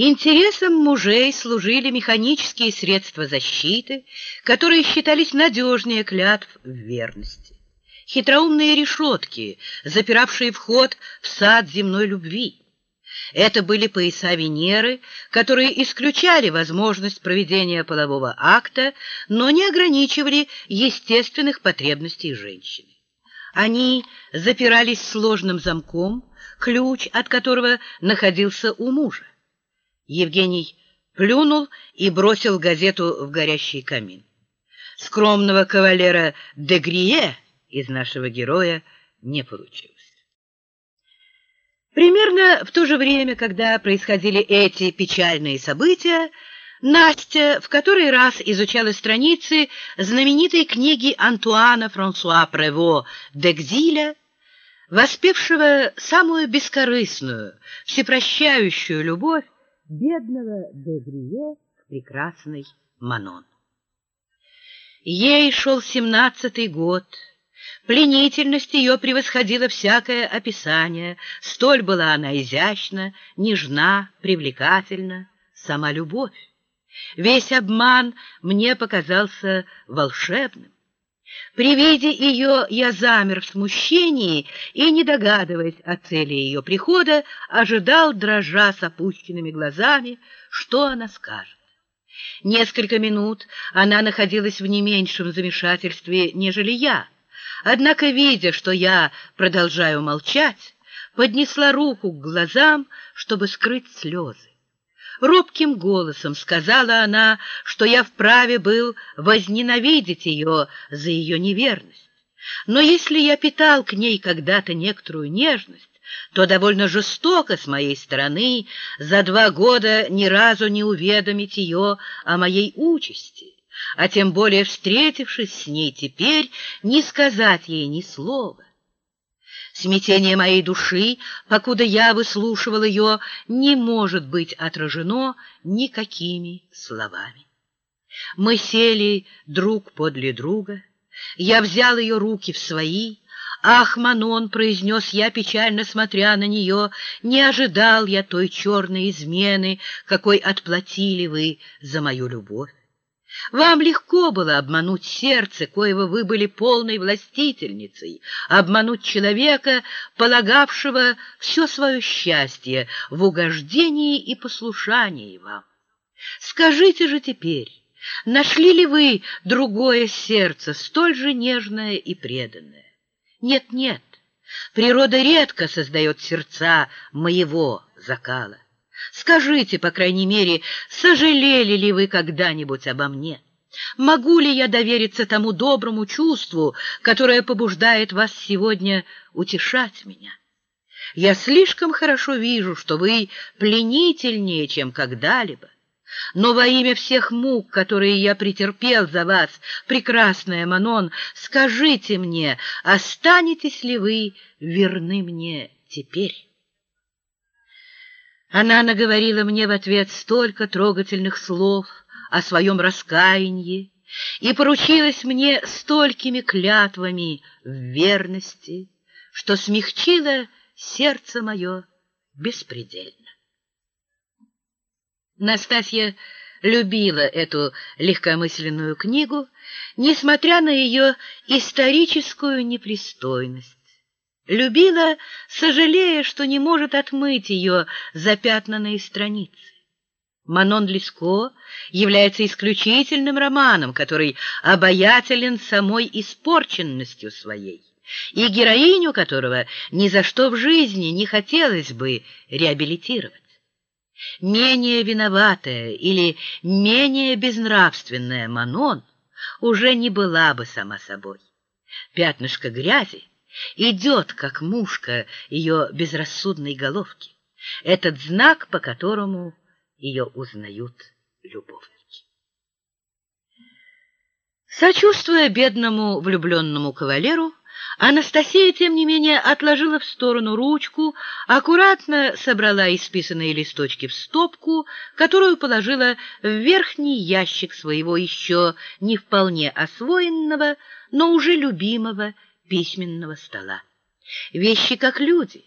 Интересам мужей служили механические средства защиты, которые считались надежнее клятв в верности. Хитроумные решетки, запиравшие вход в сад земной любви. Это были пояса Венеры, которые исключали возможность проведения полового акта, но не ограничивали естественных потребностей женщины. Они запирались сложным замком, ключ от которого находился у мужа. Евгений плюнул и бросил газету в горящий камин. Скромного кавалера Дегрие из нашего героя не получилось. Примерно в то же время, когда происходили эти печальные события, Настя в который раз изучала страницы знаменитой книги Антуана Франсуа Прево «Д'Экзиля», воспевшего самую бескорыстную, всепрощающую любовь бедного Дегрие к прекрасной Манон. Ей шел семнадцатый год, пленительность ее превосходила всякое описание, столь была она изящна, нежна, привлекательна, сама любовь. Весь обман мне показался волшебным. При виде ее я замер в смущении и, не догадываясь о цели ее прихода, ожидал, дрожа с опущенными глазами, что она скажет. Несколько минут она находилась в не меньшем замешательстве, нежели я. Однако, видя, что я продолжаю молчать, поднесла руку к глазам, чтобы скрыть слезы. Робким голосом сказала она, что я вправе был возненавидеть ее за ее неверность. Но если я питал к ней когда-то некоторую нежность, то довольно жестоко с моей стороны за два года ни разу не уведомить ее о моей участи, а тем более, встретившись с ней теперь, не сказать ей ни слова. Смятение моей души, покуда я выслушивал ее, не может быть отражено никакими словами. Мы сели друг подле друга, я взял ее руки в свои, «Ах, Манон!» — произнес я, печально смотря на нее, «не ожидал я той черной измены, какой отплатили вы за мою любовь. Вам легко было обмануть сердце, коего вы были полной властительницей, обмануть человека, полагавшего все свое счастье в угождении и послушании вам. Скажите же теперь, нашли ли вы другое сердце, столь же нежное и преданное? Нет, нет, природа редко создает сердца моего закала. Скажите, по крайней мере, сожалели ли вы когда-нибудь обо мне? Могу ли я довериться тому доброму чувству, которое побуждает вас сегодня утешать меня? Я слишком хорошо вижу, что вы пленительнее, чем когда-либо. Но во имя всех мук, которые я претерпел за вас, прекрасная Манон, скажите мне, останетесь ли вы верны мне теперь? Она наговорила мне в ответ столько трогательных слов о своем раскаянии и поручилась мне столькими клятвами в верности, что смягчила сердце мое беспредельно. Настасья любила эту легкомысленную книгу, несмотря на ее историческую непристойность любила, сожалея, что не может отмыть ее запятнанные страницы. Манон Леско является исключительным романом, который обаятелен самой испорченностью своей, и героиню которого ни за что в жизни не хотелось бы реабилитировать. Менее виноватая или менее безнравственная Манон уже не была бы сама собой. Пятнышко грязи идет, как мушка ее безрассудной головки. Этот знак, по которому ее узнают любовники. Сочувствуя бедному влюбленному кавалеру, Анастасия, тем не менее, отложила в сторону ручку, аккуратно собрала исписанные листочки в стопку, которую положила в верхний ящик своего еще не вполне освоенного, но уже любимого письменного стола. Вещи как люди,